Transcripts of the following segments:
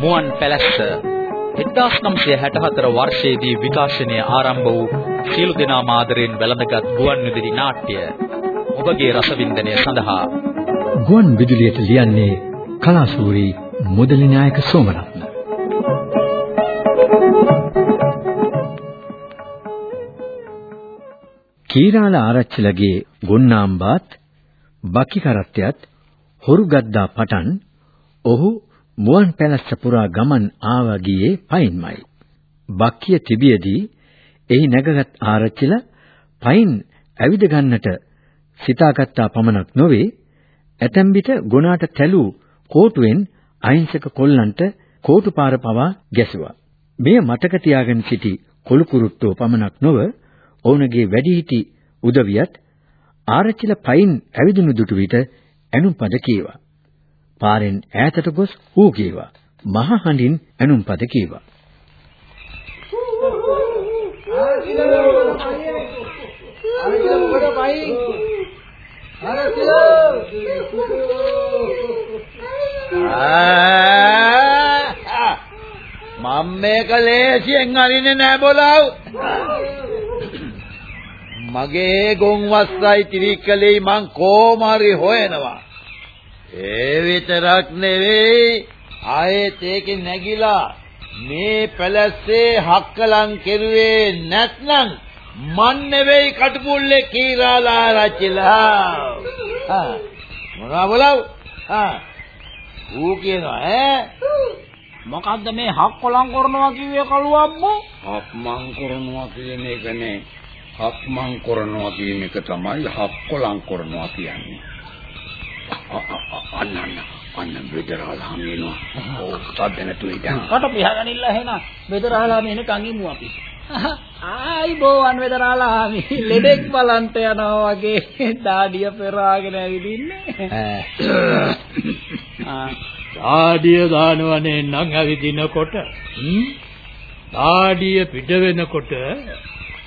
මුවන් පැලැස්ස 1964 වර්ෂයේදී විකාශනය ආරම්භ වූ සියලු දෙනා මාදරෙන් වැළඳගත් ගුවන් විදුලි නාට්‍ය ඔබගේ රසවින්දනය සඳහා. ගුවන් විදුලියට ලියන්නේ කලාසූරි මුදලි නායක සෝමරත්න. කීරාල ආරච්චිලගේ ගොන්නාම්බාත් බකි කරත්තයත් හොරු ගද්දා පටන් ඔහු මුවන් පැලස්ස පුරා ගමන් ආවා ගියේ පයින්මයි. බක්කිය තිබියදී එහි නැගගත් ආරච්චිල පයින් ඇවිද ගන්නට සිතාගත්තා පමණක් නොවේ ඇතැම් විට ගොනාට තැලූ කෝටුවෙන් අහිංසක කොල්ලන්ට කෝටු පාර පවා ගැසුවා. මෙය මතක තියාගෙන සිටි කොළු කුරුට්ටෝ පමණක් නොව ඔවුන්ගේ වැඩිහිටි උදවියත් ආරච්චිල පයින් ඇවිදුණු දුටු විට ඇනුම් පද කීවා. පාරෙන් ඈතට ගොස් ඌ කීවා. මහ හඬින් ඇනුම් පද කීවා. මම මේක ලේසියෙන් අරින්නේ නෑ බොලව්. මගේ ගොන් වස්සයි තිරිකලෙයි මං කොමාරි හොයනවා. ඒ විතරක් නෙවෙයි ආයෙත් ඒකේ නැගිලා මේ පැලැස්සේ හක්කලන් කෙරුවේ නැත්නම් මන් නෙවෙයි කටුපුල්ලේ කීරාලා රචිලා. ආ මොනවා බලව? ආ ඌ කියනවා ඈ මොකද්ද මේ හක්කොලම් කරනවා කිව්වේ කළුවම්මෝ? හක්මන් කරනවා කියන එක නේ. හක්මන් කරනවා කියන එක තමයි හක්කොලම් කරනවා කියන්නේ. අන්න අන්න අන්න බෙදරාලා හමිනවා. ඕ සද්ද නැතු ඉඳන්. කට පිහගනින්න එහෙනම් බෙදරාලා මෙන්න කංගිමු අපි. ආයි බෝවන් බෙදරාලා මේ ලෙඩෙක් බලන්ට යනවා වගේ දාඩිය පෙරාගෙන ඇවිදින්නේ. දාඩිය දානවනේ නම් ඇවිදිනකොට දාඩිය පිට වෙනකොට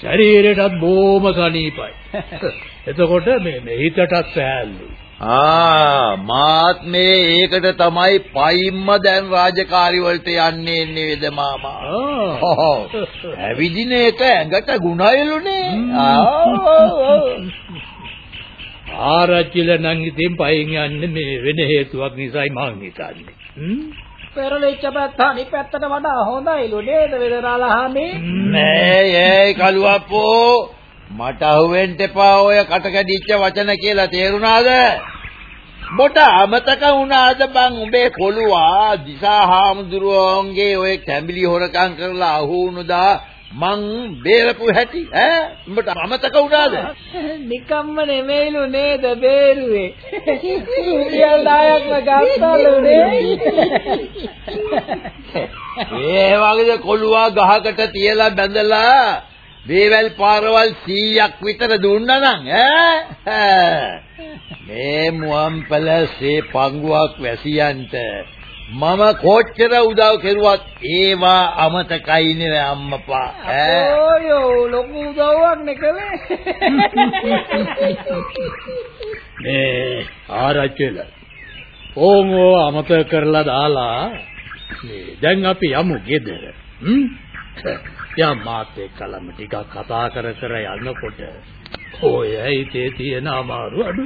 ශරීරයටත් බොහොම සනීපයි. එතකොට මේ මේ හිතටත් සෑහලුයි. ආ මාත් මේ ඒකට තමයි පයින්ම දැන් රාජකාරි වලට යන්නේ නේද මාමා. ඇවිදින එක ඇඟට ගුණයලුනේ. ආරච්චිල නම් ඉතින් පයින් යන්නේ මේ වෙන හේතුවක් නිසායි මං හිතන්නේ. පෙරලිච්ච පැත්ත අනිත් පැත්තට වඩා හොඳයිලු නේද වෙදරාලාහාමේ? නෑ ඒ කළුවප්පෝ මට අහුවෙන්න එපා ඔය කට කැඩිච්ච වචන කියලා තේරුණාද? මොට අමතක වුණාද බං උඹේ කොළුවා දිසා හාමුදුරුවන්ගේ ඔය කැඹිලි හොරකම් කරලා අහු වුණුදා මං බේරපු හැටි ඈ උඹට අමතක වුණාද? නිකම්ම නෙමෙයිලු නේද බේරුවේ. රුපියල් 10ක්ම ගත්තලු. ඒ වගේ කොළුවා ගහකට තියලා බැඳලා දේවල් පාරවල් 100ක් විතර දුන්නා නම් ඈ මේ මුවන් පැලසේ පංගුවක් වැසියන්ට මම කොච්චර උදව් කෙරුවත් ඒවා අමතකයි නේ අම්මපා. ඈ. ඔයෝ ලොකු උදව්වක් නේ කළේ? මේ ආරච්චිල ඕමෝ අමතක කරලා දාලා මේ දැන් අපි යමු ගෙදර හ්ම්? යා මාත් එක්කලම ටිකක් කතා කර කර යනකොට ඔය හිතේ තියෙන අමාරු අඩු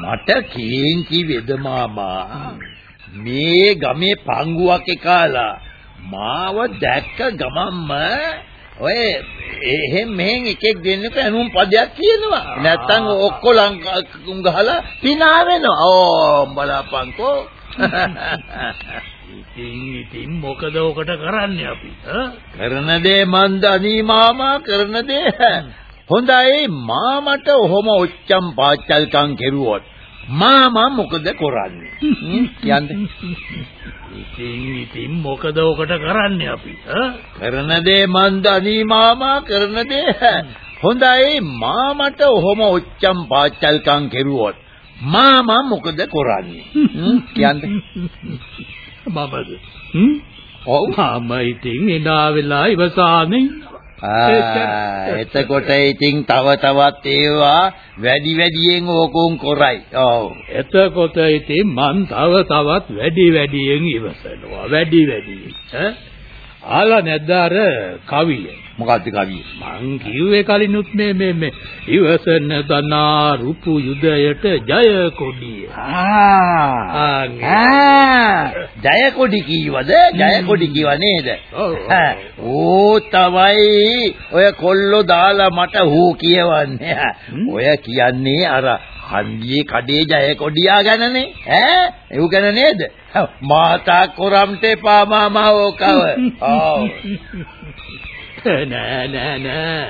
මට කේන්ති වෙද මාමා මේ ගමේ පංගුවක් එකාලා මාව දැක්ක ගමම්ම ඔය එහෙන් මෙහෙන් එකෙක් දෙන්නක ඇනුම් පදයක් කියනවා නැත්තම් ඔක්කොලම් ගහලා පිනා වෙනවා. ඕ බලපන්කෝ ඉතින් ඉතින් මොකද ඔකට කරන්නේ අපි කරන දේ මන්ද අනී මාමා කරන දේ හොඳයි. මාමට ඔහොම ඔච්චම් පාච්චල්කම් කෙරුවොත් මාමා මොකද කරන්නේ? යන්න ඉතින් ඉතින් මොකද ඔකට කරන්නේ අපි කරන දේ මන්ද අනී මාමා කරන දේ. හොඳයි මාමට ඔහොම ඔච්චම් පාච්චල්කම් කෙරුවොත් මාමා මොකද කරන්නේ? යන්න මමද? හ්ම්? ඔව්. මම ඉතින් එදා වෙලා ඉවසානේ ආ එතකොට ඉතින් තව තවත් ඒවා වැඩි වැඩියෙන් ඕකුන් කරයි. ඔව්. එතකොට ඉතින් මං තව තවත් වැඩි වැඩියෙන් ඉවසනවා. වැඩි වැඩියෙන්. ඈ? ආලා නැද්ද අර කවිය? මොකද්ද කවිය? මං කිව්වේ කලිනුත් මේ මේ මේ ඉවසන දනා රුපු යුදයට ජය කොඩිය. ආ ජය කොඩි කීවද? ජය කොඩි කීව නේද? ඕ තමයි ඔය කොල්ලෝ දාලා මට හූ කියවන්නේ. ඔය කියන්නේ අර හන්දියේ කඩේ ජය කොඩියා ගැනනේ. ඈ ඒව ගැන නේද? මාතා කොරම්ට එපා මාමා ඕකව. ඔව්. නෑ නෑ නෑ.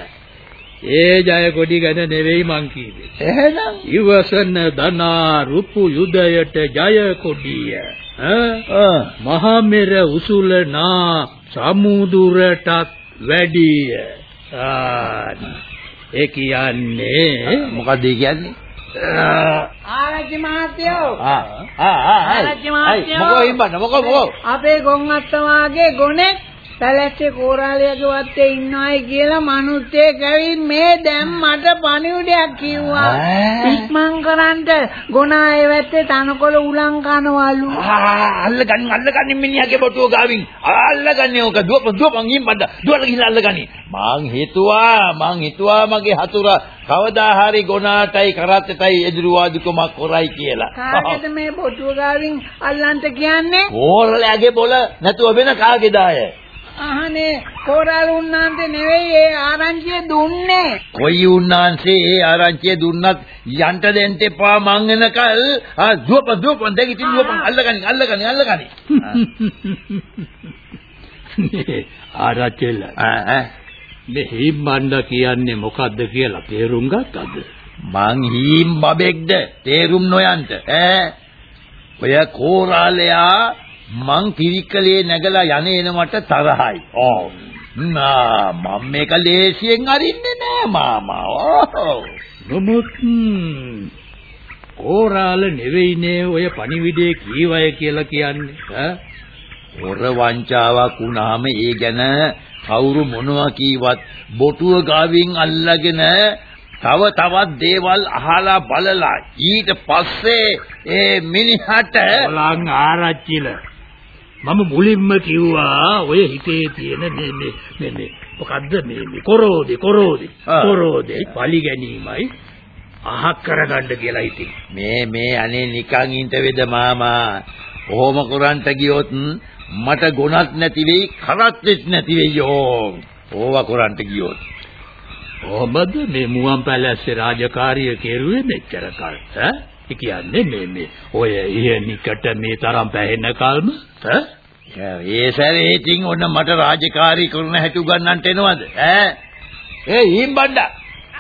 ඒ ජය කොඩි ගැන නෙවෙයි මං කිව්වේ. එහෙනම් ඉවසන දනා රුපු යුදයට ජය කොඩිය. ඈ? ආ මහා මෙර උසුලනා සමුදුරටත් වැඩිය. ආ ඒ කියන්නේ මොකද්ද ඒ කියන්නේ? ආරච්චි මහත්තයෝ ආ ආ ආ ආරච්චි මහත්තයෝ. මොකෝ ඉම්බන්න මොකෝ මොකෝ අපේ ගොන් අත්තමාගේ ගොනෙක් පැලැස්සේ කෝරාලියගේ වත්තේ ඉන්නවයි කියලා මනුස්සයෙක් ඇවිත් මේ දැන් මට පණිවිඩයක් කිව්වා. ඉක්මන් කරන්ට ගොනා ඒ වැත්තේ තනකොළ උලන් කනවලු. අල්ලගන්න අල්ලගන්න මිනිහගේ බොටුව ගාවින්. අල්ලගන්නේ ඕක. දුවප දුවපන් ඉම්බන්න දුවලා ගිහිල්ලා අල්ලගනි. මං හිතුවා මං හිතුවා මගේ හතුරා කවදා හරි ගොනාටයි කරත්තටයි එදිරිවාදුකමක් කරයි කියලා. කාගේද මේ බොටුව ගාවින් අල්ලන්ට කියන්නේ? ඕරලගේ බොල නැතුව වෙන කාගේද අය අහනේ කෝරාල උන්නාන්ට නෙවෙයි ඒ ආරංචිය දුන්නේ. කොයි උන්නාන්සේ ඒ ආරංචිය දුන්නත් යන්ට දෙන්න එපා මං එනකල්. ආ දුවපන් දුවපන්. දෙක ඉතින් දුවපන්. අල්ලගනි අල්ලගනි අල්ලගනි ආරච්චිල මේ හිම්බණ්ඩ කියන්නේ මොකද්ද කියලා තේරුම් ගත්තද? මං හීම් බබෙක්ද තේරුම් නොයන්ට. ඈ? ඔය කෝරාලයා මං කිරිකලේ නැගලා යන්නේ එනවට තරහයි. ඔව්. නා මම මේක ලේසියෙන් අරින්නේ නෑ මාමා. ඔව්. නමුත් කෝරාල නෙවෙයිනේ ඔය පණිවිඩේ කීවය කියලා කියන්නේ ඈ හොර වංචාවක් වුණාම ඒ ගැන කවුරු මොනවා කීවත් බොටුව ගාවින් අල්ලගෙන තව තවත් දේවල් අහලා බලලා ඊට පස්සේ ඒ මිනිහට බලන් ආරච්චිල මම මුලින්ම කිව්වා ඔය හිතේ තියෙන මේ මේ මේ මේ මොකද්ද මේ මේ කොරෝදේ කොරෝදේ. කොරෝදේ පලි ගැනීමයි අහක් කරගන්න කියලා ඉතින්. මේ මේ අනේ නිකන් ඉඳ මාමා? කොහොම කරන්ට ගියොත් මට ගුණත් නැති වෙයි කරත්තෙත් නැති වෙයි යෝ ඕවා කරන්ට ගියොත්. කොහොමද මේ මුවන් පැලැස්සේ රාජකාරිය කෙරුවේ මෙච්චර කල් ඈ ඒ කියන්නේ මේ මේ ඔය ඉහෙනිකට මේ තරම් පැහෙන කල්ම? ඈ? ඒ සැරේ ඉතින් ඔන්න මට රාජකාරී කරන හැටි උගන්නන්නට එනවද? ඈ? ඒ හිම්බණ්ඩා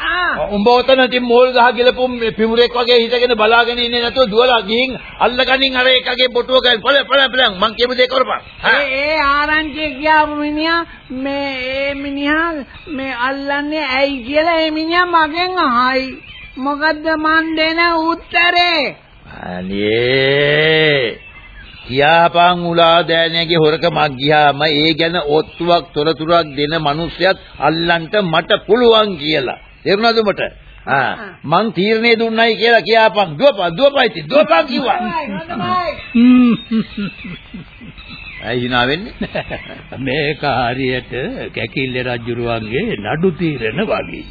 ආ. උඹ ඔතන ඉතින් මෝල් ගහ ගිලපු මේ පිමුරෙක් වගේ හිටගෙන බලාගෙන ඉන්නේ නැතුව දුවලා ගිහින් අල්ලගනින් අර එකගේ බොටුව ගල් පළ පළ පළ මං කියපු දේ කරපන්. ඒ ඒ ආරංචිය කියපු මිනිහා මේ ඒ මිනිහා මේ අල්ලන්නේ ඇයි කියලා ඒ මිනිහා මගෙන් අහයි. මොකද්ද මන් දෙන උත්තරේ? අනේ කියාපන් උලා දෑනේගේ හොරකමක් ගියාම ඒ ගැන ඔත්තුවක් තොරතුරක් දෙන මිනිස්සයත් අල්ලන්න මට පුළුවන් කියලා. තේරුණාද උඹට? ආ මං තීරණේ දුන්නයි කියලා කියාපන් දුවපන් දුවපන් ඉතින් දුවපන් කිව්වා. ඇයි hina වෙන්නේ? මේක හරියට කැකිල්ල රජුරුවන්ගේ නඩු තීරණ වගේ.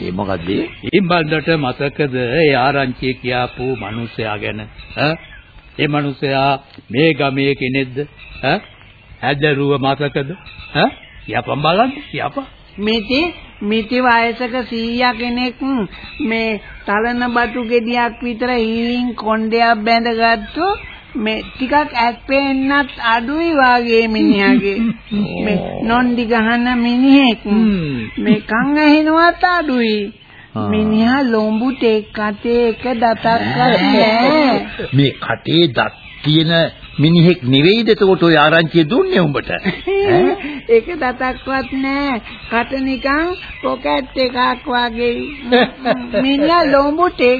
ඒ මොකද්ද? ඉම්බන්දට මතකද ඒ ආරංචිය කියාපු මිනිසයා ගැන? ඈ? ඒ මිනිසයා මේ ගමේ කෙනෙක්ද? ඈ? හැදරුව මතකද? ඈ? යපම් බලන්න යපම්. මිති මිති වයසක සීයා කෙනෙක් මේ තලන බටු ගෙඩියක් විතර හීලින් කොණ්ඩයක් බැඳගත්තු මේ ටිකක් ඇස් පේන්නත් අඩුයි වාගේ මිනිහාගේ. මේ නොන්ඩි ගහන මිනිහෙක්. මේ කන් ඇහෙනවත් අඩුයි. මිනිහා ලොම්බු ටෙක් කටේ එක නැහැ මේ කටේ දත් තියෙන මිනිහෙක් නෙවෙයිද? එතකොට ඔය ආරංචිය දුන්නේ උඹට? ඒක දතක්වත් නෑ. කට නිකන් පොකට් එකක් වගේ. මිනිහා ලොම්බුටේ.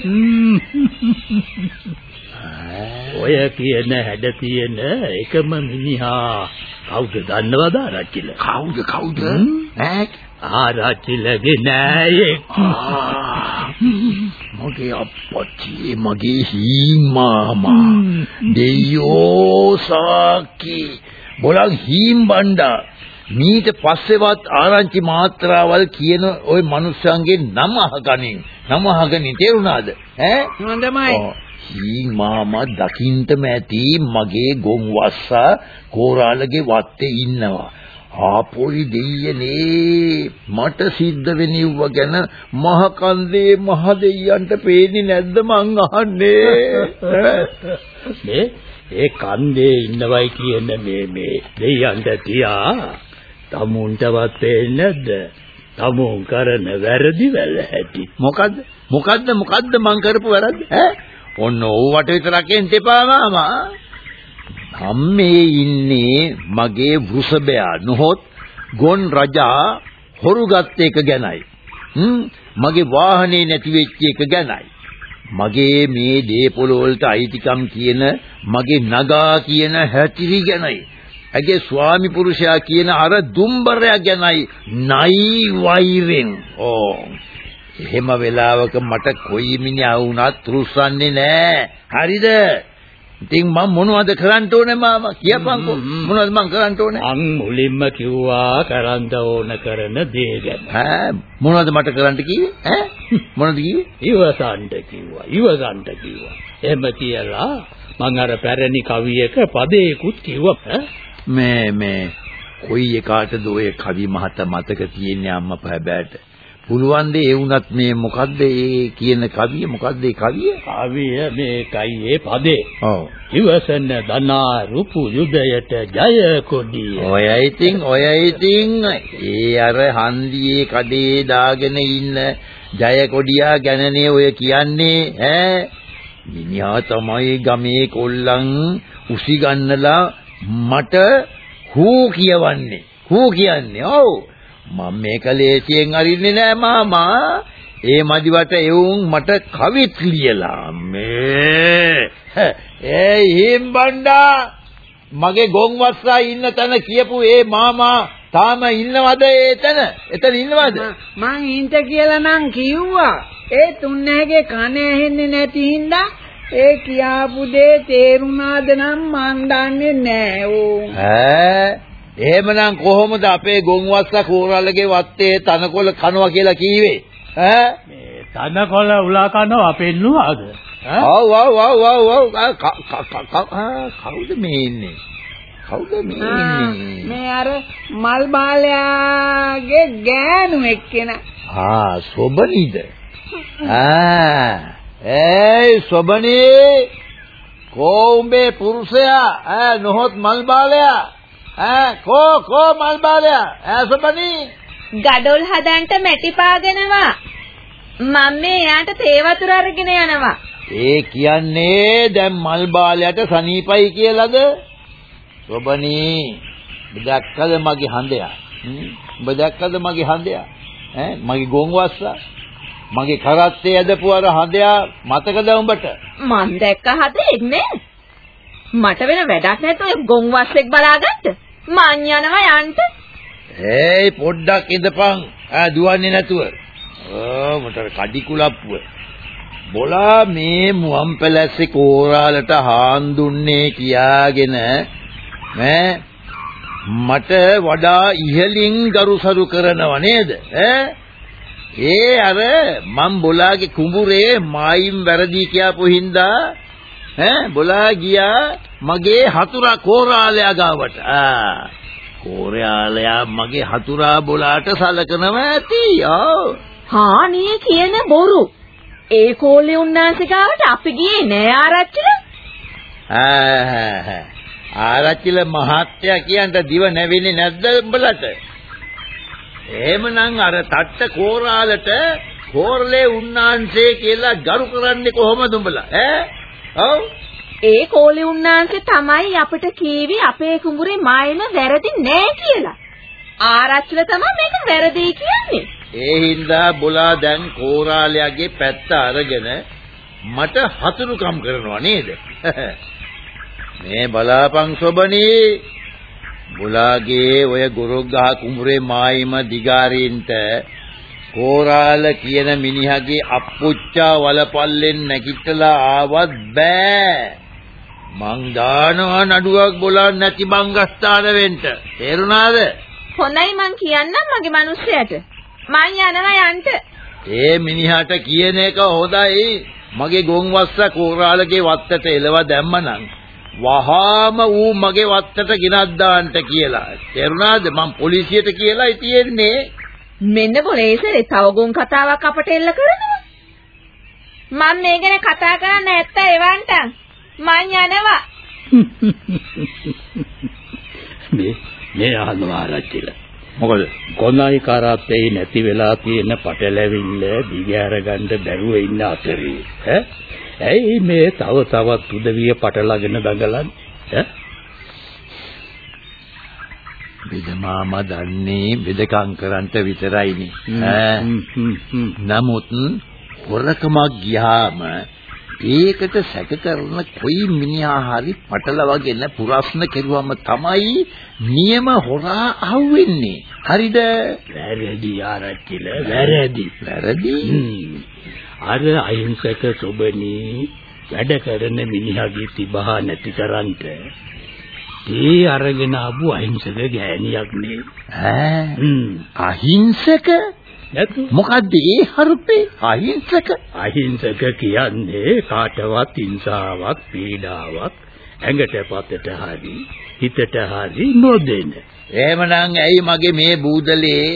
ඔය කියන හැඩ තියෙන එකම මිනිහා. කවුද දන්නවද ආරච්චිල? කවුද කවුද? ඈ? ආරච්චිලගේ නෑයෙක්. මගේ අප්පච්චි මගේ හීමාමා දෙයෝ සාකි බොලන් හීම් බණ්ඩා. මීට පස්සෙවත් ආරංචි මාත්‍රාවල් කියන ওই මිනිස්සුන්ගේ නම අහගනින්. නම අහගනින්. තේරුණාද? ඈ? හොඳමයි. හීමාමා දකින්ටම ඇති මගේ ගොන් වස්සා කෝරාලගේ වත්තේ ඉන්නවා. ආපොයි දෙයියනේ මට සිද්ධ වෙනිව්ව ගැන මහ කන්දේ මහ දෙයියන්ට පේන්නේ නැද්ද මං අහන්නේ? මේ ඒ කන්දේ ඉන්නවයි කියන මේ මේ දෙයයන්ට තියා තමුන්ටවත් පේන්නේ නැද්ද? තමුන් කරන වැරදි වල ඇති. මොකද්ද? මොකද්ද? මොකද්ද මං කරපු වැරද්ද? ඈ ඔන්න ඕවට විතරක් එන්න එපා මාමා. අම්මේ ඉන්නේ මගේ වෘෂභයා. නොහොත් ගොන් රජා හොරු ගත්ත එක ගැනයි. හ්ම්? මගේ වාහනේ නැති වෙච්ච එක ගැනයි. මගේ මේ දේපොළ වලට අයිතිකම් කියන මගේ නගා කියන හැටිරි ගැනයි. ඇගේ ස්වාමි පුරුෂයා කියන අර දුම්බරයා ගැනයි නයි වෛරෙන්. ඕ. එහෙම වෙලාවක මට කොයි මිනිහා වුණත් රුස්සන්නේ නෑ. හරිද? ඉතින් මම මොනවද කරන්න ඕනේ මාමා කියපන්කෝ. මොනවද මං කරන්න ඕනේ? මං මුලින්ම කිව්වා කරන්න ඕන කරන දේ ගැන. ඈ මොනවද මට කරන්න කිව්වේ? ඈ? මොනවද කිව්වේ? ඉවසන්ට කිව්වා. ඉවසන්ට කිව්වා. එහෙම කියලා මං අර පැරණි කවියක පදයකුත් කිව්වා. මේ මේ කොයි එකාටද ඔය කවි මහත මතක තියෙන්නේ අම්මා පැබෑට පුළුවන් ද ඒ වුණත් මේ මොකද්ද ඒ කියන කවිය? මොකද්ද ඒ කවිය? කවිය මේකයි ඒ පදේ. ඔව්. ඉවසන දනා රුපු යුදයට ජය කොඩිය. ඔය ඉතින් ඔය ඉතින්. ඒ අර හන්දියේ කඩේ දාගෙන ඉන්න ජය කොඩියා ගැනනේ ඔය කියන්නේ ඈ? මිනිහා තමයි ගමේ කොල්ලන් උසි ගන්නලා මට හූ කියවන්නේ. හූ කියන්නේ ඔව් මම මේක ලේසියෙන් අරින්නේ නෑ මාමා. ඒ මදිවට එවුන් මට කවිත් ලියලා. මේ. ඒ හිම්බණ්ඩා. මගේ ගොන්වස්සා ඉන්න තැන කියපු ඒ මාමා තාම ඉන්නවද එතන එතන ඉන්නවද? මං ඉන්ට කියලා නම් කිව්වා. ඒ තුන්නෑගේ කන ඇහෙන්නේ නැති හින්දා ඒ කියාපු දේ තේරුණාද නම් මන් දන්නේ නෑ ඕ. ඈ එහෙමනම් කොහොමද අපේ ගොන්වස්සා කෝරල්ලගේ වත්තේ තනකොළ කනවා කියලා කීවේ? ඈ? මේ තනකොළ උලා කනවා පෙන්නුවාද? ඈ? ඔව් ඔව් ඔව් ඔව් ඔව් ආ, ක- ක- ක- ක- ආ, කවුද මේ ඉන්නේ? කවුද මේ ඉන්නේ? මේ අර මල් බාලයාගේ ගෑනු එක්කෙනා. ආ සොබනීද? ආ ඒයි සොබනී? කෝ උඹේ පුරුෂයා? ඈ නොහොත් මල් බාලයා ඈ කෝ කෝ මල් බාලයා ඈ සොබනී ගඩොල් හදන්න මැටි පාගෙනවා. මම මේ එයාට තේ වතුර අරගෙන යනවා. ඒ කියන්නේ දැන් මල් බාලයට සනීපයි කියලාද? සොබනී ඔබ දැක්කද මගේ හඳයා? හ්ම්? ඔබ දැක්කද මගේ හඳයා? ඈ මගේ ගොන්වස්සා? මගේ කරත්තේ ඇදපු අර හඳයා මතකද උඹට? මං දැක්ක හදෙන්නේ. මට වෙන වැඩක් නැතුව ගොන්වස්සෙක් බලාගත්ත. මං යනවා යන්න. ඒයි පොඩ්ඩක් ඉඳපන්. ඈ දුවන්නේ නැතුව. ඕ මට කඩි කුලප්පුව. බොලා මේ මුවන් පැලැස්සේ කෝරාලට හාන් දුන්නේ කියාගෙන මේ මට වඩා ඉහලින් ගරුසරු කරනව නේද ඈ ඒ අර මම් බොලාගේ කුඹුරේ මායිම් වැරදි කියපු හින්දා ඈ බොලා ගියා මගේ හතුරා කෝරාලයා ගාවට ආ කෝරාලයා මගේ හතුරා බොලාට සලකනවා ඇති ආ හානිය කියන බොරු. ඒ කෝලේ උන්නාන්සේ ගාවට අපි ගියේ නෑ ආරච්චිලා. ආ ආරච්චිල මහත්තයා කියන්ට දිව නැවෙන්නේ නැද්ද උඹලට? එහෙමනම් අර තට්ට කෝරාලට කෝරලේ උන්නාන්සේ කියලා ගරු කරන්නේ කොහොමද උඹලා? ඈ? ඔව්. ඒ කෝලේ උන්නාන්සේ තමයි අපිට කීවි අපේ කුඹුරේ මායම වැරදි නෑ කියලා. ආරච්චිලා තමයි මේක වැරදි කියන්නේ. ඒ හින්දා බොලා දැන් කෝරාලයාගේ පැත්ත අරගෙන මට හතුරුකම් කරනවා නේද? මේ බලාපන් සොබනී බුලාගේ ඔය ගොරොක්ගහ කුඹුරේ මායිම දිගාරින්ට කෝරාල කියන මිනිහගේ අප්පුච්චා වලපල්ලෙන් නැගිටලා ආවත් බෑ. මං දානවා නඩුවක් බොලන්න නැති බංගස්ථාන වෙන්න. තේරුණාද? හොඳයි මං කියන්නම් මගේ මිනිස්සයාට. මං යනවා යන්න. ඒ මිනිහට කියන එක හොඳයි. මගේ ගොන්වස්ස කෝරාලගේ වත්තට එලව දැම්මනම් වහාම ඌ මගේ වත්තට ගෙනත් දාන්න කියලා. තේරුණාද? මං පොලිසියට කියලායි තියෙන්නේ. මෙන්න පොලේසරේ තව ගුන් කතාවක් අපට එල්ල කරනවා. මම මේ ගැන කතා කරන්න නැත්ත එවන්ට. මං යනවා. මේ මේ අහනවා ආරච්චිල. මොකද? කොණයි කරත්තේ නැති වෙලා තියෙන පටලැවිල්ල දිගහැර ගන්න බැරුව ඉන්න අතරේ ඈ ඇයි මේ තව තවත් උදවිය පටලගෙන දඟලන්නේ ඈ බෙදමාමා දන්නේ බෙදකම් කරන්ට විතරයිනේ. ඈ නමුත් හොරකමක් ගියාම ඒකට සැක කරන කොයි මිනිහා හරි පටලවගෙන පුරස්න කෙරුවම තමයි නියම හොරා අහුවෙන්නේ. හරිද? වැරදි ආරච්චිල වැරදි වැරදි. අර අහිංසක සොබනී වැඩ කරන මිනිහාගේ තිබහ නැති කරන්ට ඒ අරගෙන ආපු අහිංසක ගෑණියක් නේ ඈ අහිංසක නැතු මොකද්ද ඒ හරුපේ? අහිංසක. අහිංසක කියන්නේ කාටවත් හිංසාවක් පීඩාවක් ඇඟට පතට හරි හිතට හරි නොදෙන. එහෙමනම් ඇයි මගේ මේ බූදලේ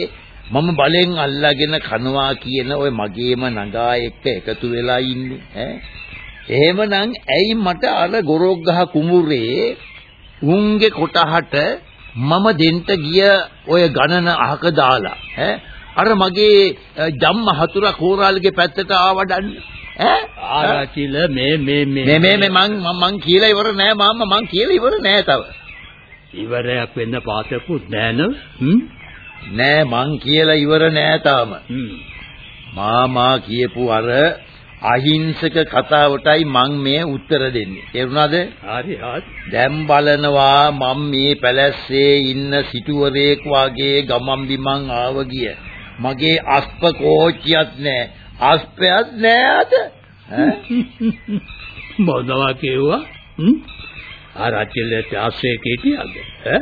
මම බලෙන් අල්ලාගෙන කනවා කියන ওই මගේම නගා එක්ක එකතු වෙලා ඉන්නේ? ඈ? එහෙමනම් ඇයි මට අර ගොරොක්ගහ කුඹුරේ උන්ගේ කොටහට මම දෙන්න ගිය ඔය ගණන අහක දාලා? ඈ අර මගේ ජම්ම හතුර කෝරාලගේ පැත්තට ආවඩන්නේ. ඈ? ආරචිල මේ මේ මේ. මේ මේ මේ මං කියලා ඉවර නෑ මාම්මා මං කියලා ඉවර නෑ තව. ඉවරයක් වෙන්න පාතකුත් නෑ නෝ මං කියලා ඉවර නෑ තාම. මාමා කියපු අර අහිංසක කතාවටයි මං මේ උත්තර දෙන්නේ. තේරුණාද? හරි හරි. දැන් බලනවා මම මේ පැලැස්සේ ඉන්න සිටුවරේක් වාගේ ගමන් බිමන් ආව ගිය. මගේ අස්ප කෝච්චියක් නෑ. අස්පයක් නෑ අද. මොනවා කිව්වා? හ්ම්? ආරච්චිලට ආශ්‍රය කීටියද? ඈ?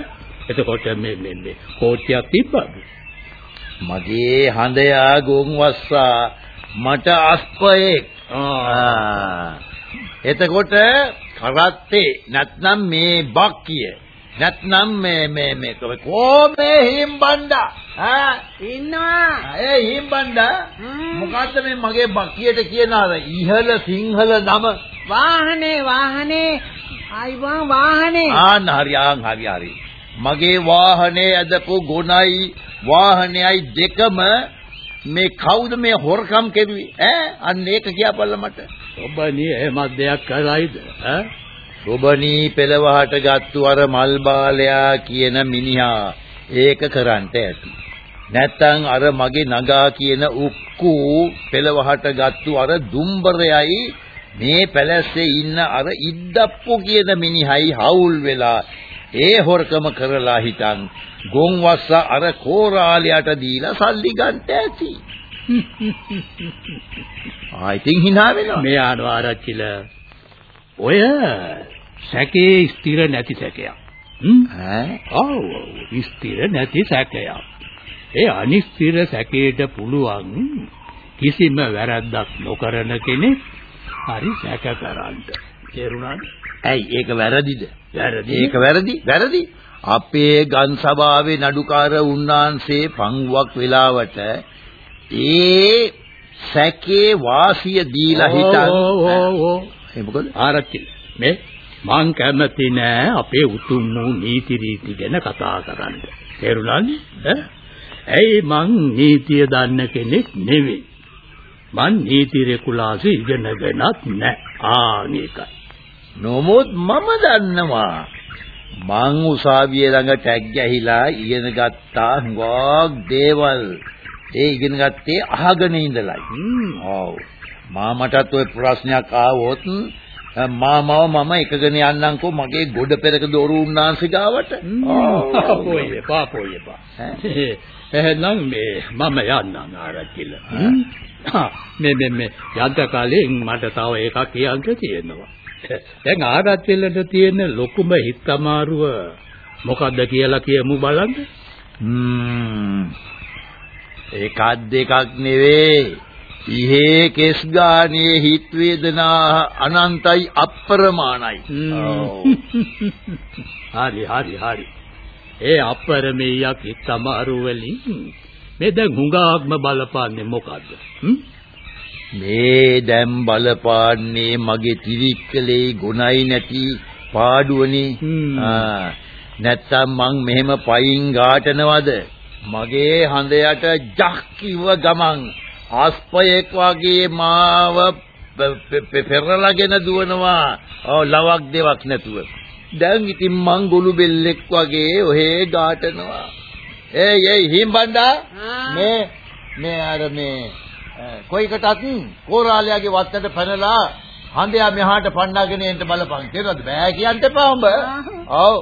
එතකොට මේ මේ මේ කෝච්චියක් තිබ්බද? මගේ හඳයා ගොන්වස්සා මට අස්පයෙක්. ආ. එතකොට කරත්තේ නැත්නම් මේ බක්කිය නැත්නම් මේ මේ මේ කොමේ හිම්බණ්ඩා? ඈ? ඉන්නවා. ඒ හිම්බණ්ඩා? මොකද්ද මේ මගේ බක්කියට කියන අර ඉහළ සිංහල නම. වාහනේ වාහනේ. අයිවා වාහනේ. ආන් හරි ආන් හරි හරි. මගේ වාහනේ ඇදපු ගුණයි වාහනයයි දෙකම මේ කවුද මේ හොරකම් කෙරුවේ? ඈ? අන්න ඒක කියපල්ලා මට. ඔබනි එහෙමත් දෙයක් කරයිද? ඈ රොබනී පෙළවහට ගත්තු අර මල් බාලයා කියන මිනිහා ඒක කරන්ට ඇති නැත්තම් අර මගේ නගා කියන උක්කු පෙළවහට ගත්තු අර දුම්බරයයි මේ පැලැස්සේ ඉන්න අර ඉද්දප්පු කියන මිනිහයි හවුල් වෙලා ඒ හොරකම කරලා හිටන් ගොන්වස්ස අර කෝරාලයට දීලා සල්ලි ගන්නට ඇති. ආ ඉතින් hina වෙනවා. මේ ආනවාරච්චිල ඔය සැකේ ස්ථිර නැති සැකයක්. හ්ම්? ඈ ඔව් ස්ථිර නැති සැකයක්. ඒ අනිස්ථිර සැකේට පුළුවන් කිසිම වැරද්දක් නොකරන කෙනෙක් හරි සැක කරන්න. තේරුණාද? ඇයි ඒක වැරදිද? වැරදි. ඒක වැරදි. වැරදි. අපේ ගන් සභාවේ නඩුකාර උන්නාන්සේ පංගුවක් වෙලාවට ඒ සැකේ වාසිය දීලා හිටන් ඒ මොකද? ආරච්චි මේ මං කැමති නෑ අපේ උතුම් වූ නීති රීති ගැන කතා කරන්න. තේරුණාද? ඇයි මං නීතිය දන්න කෙනෙක් නෙවෙයි. මං නීති රෙකුලාසි ඉගෙනගෙනත් නෑ. ආ මේකයි. නොමුත් මම දන්නවා. මං උසාවියේ ළඟ ටැග් ගැහිලා ඉගෙන ගත්තා හුඟක් දේවල්. ඒ ඉගෙන ගත්තේ අහගෙන ඉඳලයි. හ්ම්. ඔව්. මාමටත් ওই ප්‍රශ්නයක් ආවොත් මාමව මම එකගෙන යන්නම්කෝ මගේ ගොඩ පෙරක දොරු උන්නාන්සේ ගාවට. පෝයි එපා පෝයි එපා. එහෙනම් මේ මම යන්නම් ආරච්චිල. මේ මේ මේ යන්ත කාලේ මට තව එකක් කියන්න තියෙනවා. දැන් ආරච්චිලට තියෙන ලොකුම හිත අමාරුව මොකද්ද කියලා කියමු බලන්න. හ්ම්. එකක් දෙකක් නෙවෙයි. ඉහේ කෙස් ගානේ හිත වේදනා අනන්තයි අප්‍රමාණයි. හරි හරි හරි. ඒ අප්‍රමේයක් අමාරු වලින් මේ දැන් හුඟක්ම බලපාන්නේ මොකද්ද? මේ දැන් බලපාන්නේ මගේ තිරික්කලේ ගුණයි නැති පාඩුවනේ. නැත්තම් මං මෙහෙම පයින් ගාටනවද? මගේ හඳ යට ජක් කිව්ව ගමන් ආස්පයෙක් වගේ මාව පෙරලාගෙන දුවනවා. ඔව් ලවක් දෙවක් නැතුව. දැන් ඉතින් මං ගොළු බෙල්ලෙක් වගේ ඔහේ ගාටනවා. ඒයි ඒයි හිම්බණ්ඩා මේ මේ අර මේ කොයිකටත් කෝරාලයාගේ වත්තට පැනලා හන්දයා මෙහාට පන්නගෙන එන්න බලපන්. තේරෙනවද? බෑ කියන්න එපා උඹ. ඔව්.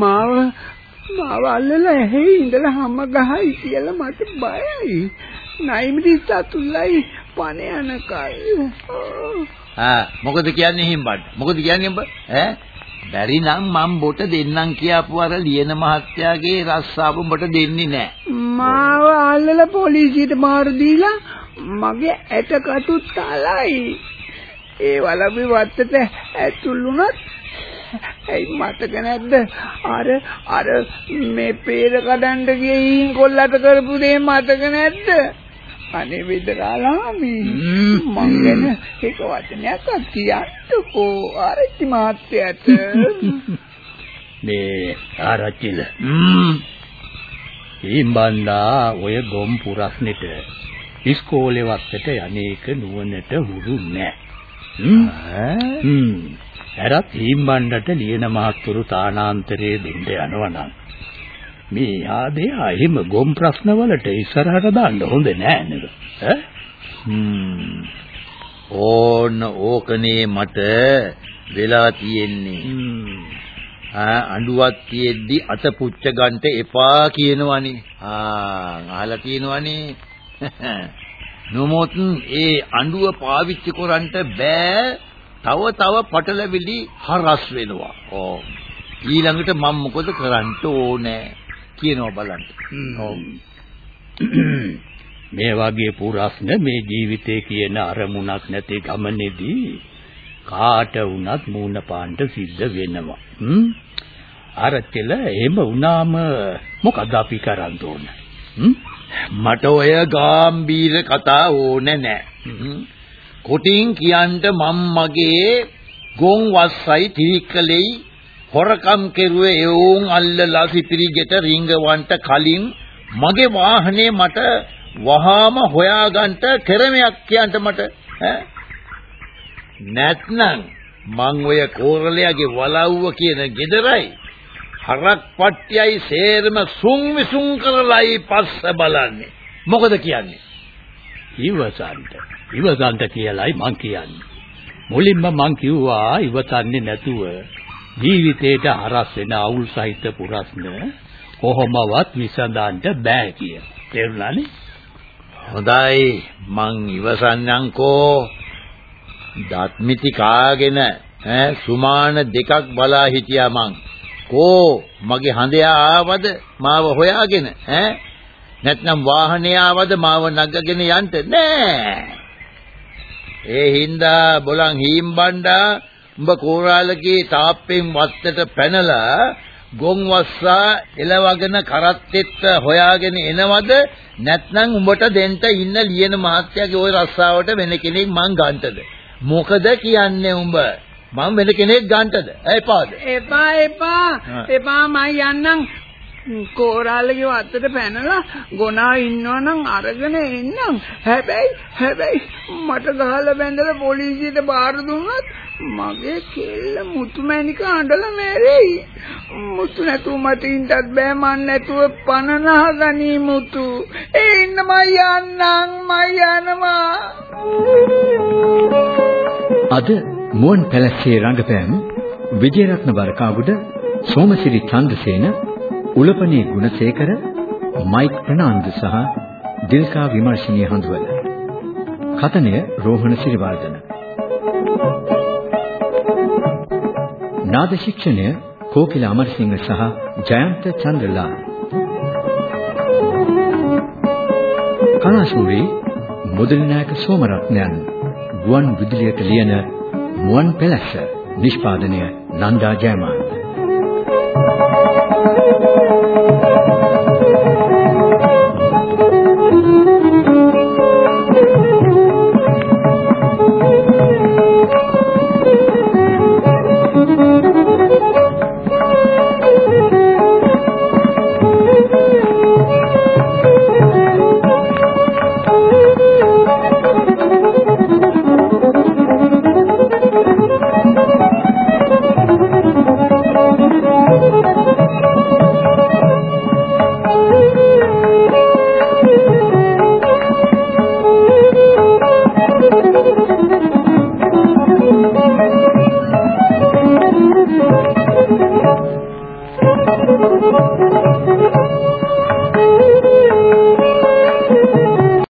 මාව මාව අල්ලලා ඇහි ඉඳලා හැම ගහයි කියලා මට බයයි. නයිමිටි සතුල්ලයි පණ යනකල්. ආ මොකද කියන්නේ හිම්බඩ? මොකද කියන්නේ උඹ? ඈ බැරි නම් මම් බොට දෙන්නම් කියපු අර ලියන මහත්තයාගේ රස්සාව උඹට දෙන්නේ නැහැ. මාව අල්ලලා පොලිසියට මාරු දීලා මගේ ඇටකටු තලයි. ඒ වලබි වත්තට ඇතුළුනොත් ඇයි මතක නැද්ද? අර අර මේ peer කඩන්න ගිහින් කොල්ලට කරපු දේ මතක නැද්ද? අනේ විදරාලාමි. මං ගැන එක වචනයක් කියන්නකෝ ආරච්චි මාත්‍යට මේ ආරච්චිල ඊම්බන්දා ඔය ගොම් පුරස්නෙට ඉස්කෝලේ වත්තට යන්නේක නුවණට හුරු නෑ. හ්ම් ඇරත් ඊම්බණ්ඩට ලියන මහත්තුරු තානාන්තරයේ දෙන්න යනවනම් මේ ආදේ ආයෙම ගොම් ප්‍රශ්න වලට ඉස්සරහට දාන්න හොඳ නෑ නේද? ඈ? ඕන ඕකනේ මට වෙලා තියෙන්නේ. ආ අඬුවක් තියෙද්දි අත පුච්ච ගන්නට එපා කියනවනේ. ආ අහලා තියෙනවනේ. නොමොත් ඒ අඬුව පාවිච්චි කරන්නට බෑ තව තව පටලවිලි හරස් වෙනවා. ඕ. ඊළඟට මම මොකද කරන්න ඕනේ කියනවා බලන්න. ඔව්. මේ වගේ පුරස්න මේ ජීවිතේ කියන අරමුණක් නැති ගමනේදී කාට වුණත් මූණ පාන්න සිද්ධ වෙනවා. හ්ම්. අරචල එහෙම වුණාම මොකද අපි කරන්න ඕන? හ්ම්. මට ඔය ගාම්භීර කතා ඕනේ නැහැ. කොටින් කියන්න මම මගේ ගොන් වස්සයි තිරිකලෙයි හොරකම් කෙරුවේ එවුන් අල්ලලා සිපිරිගෙට රිංගවන්ට කලින් මගේ වාහනේ මට වහාම හොයාගන්න ක්‍රමයක් කියන්න මට ඈ? නැත්නම් මං ඔය කෝරළයාගේ වලව්ව කියන ගෙදරයි හරක් පට්ටියයි සේරම සුන් විසුන් කරලායි පස්ස බලන්නේ. මොකද කියන්නේ? ඉවසන්ට. ඉවසන්ට කියලායි මං කියන්නේ. මුලින්ම මං කිව්වා ඉවසන්නේ නැතුව ජීවිතේට හරස් වෙන අවුල් සහිත පුරස්න කොහොමවත් විසඳන්න බෑ කිය. තේරුණානේ? හොඳයි මං ඉවසන්නම්කෝ. දත්මිති කාගෙන ඈ සුමාන දෙකක් බලා හිටියා මං. කෝ මගේ හඳයා ආවද මාව හොයාගෙන ඈ නැත්නම් වාහනේ ආවද මාව නගගෙන යන්න නෑ ඒ හින්දා බොලන් හීම්බණ්ඩා උඹ කෝරාලගේ තාප්පෙන් වත්තට පැනලා ගොන් වස්සා එලවගෙන කරත්තෙත් හොයාගෙන එනවද? නැත්නම් උඹට දෙන්න ඉන්න ලියන මහත්තයාගේ ওই රස්සාවට වෙන කෙනෙක් මං ගන්නටද මොකද කියන්නේ උඹ? මම වෙන කෙනෙක් ගන්නටද එපාද එපා එපා. එපා මම යන්නම් කෝරාලගේ වත්තට පැනලා ගොනා ඉන්නවනම් අරගෙන එන්නම්. හැබැයි හැබැයි මට ගහලා බැඳලා පොලිසියට බාර දුන්නත් මගේ කෙල්ල මුතුමැණික අඬලා මැරෙයි. මුතු නැතුව මට ඉන්නත් බෑ මන් නැතුව පණ නහගනි මුතු. ඒ ඉන්න මම යන්නම් මම යනවා. අද මුවන් පැලස්සේ රංගපෑම් විජේරත්න වරකාගුඩ සෝමසිරි චන්ද්‍රසේන උලපනේ ගුණසේකර මයික් ප්‍රනාන්දු සහ දිල්කා විමර්ශනීය හඳුවල. කතනය රෝහණ සිරිවර්ධන නාද ශික්ෂණය කෝකිල අමරසිංහ සහ ජයන්ත චන්ද්‍රලාල්. කලාශූරී මුදලිනායක සෝමරත්නයන් ගුවන් විදුලියට ලියන මුවන් පැලැස්ස නිෂ්පාදනය නන්දා ජයමාන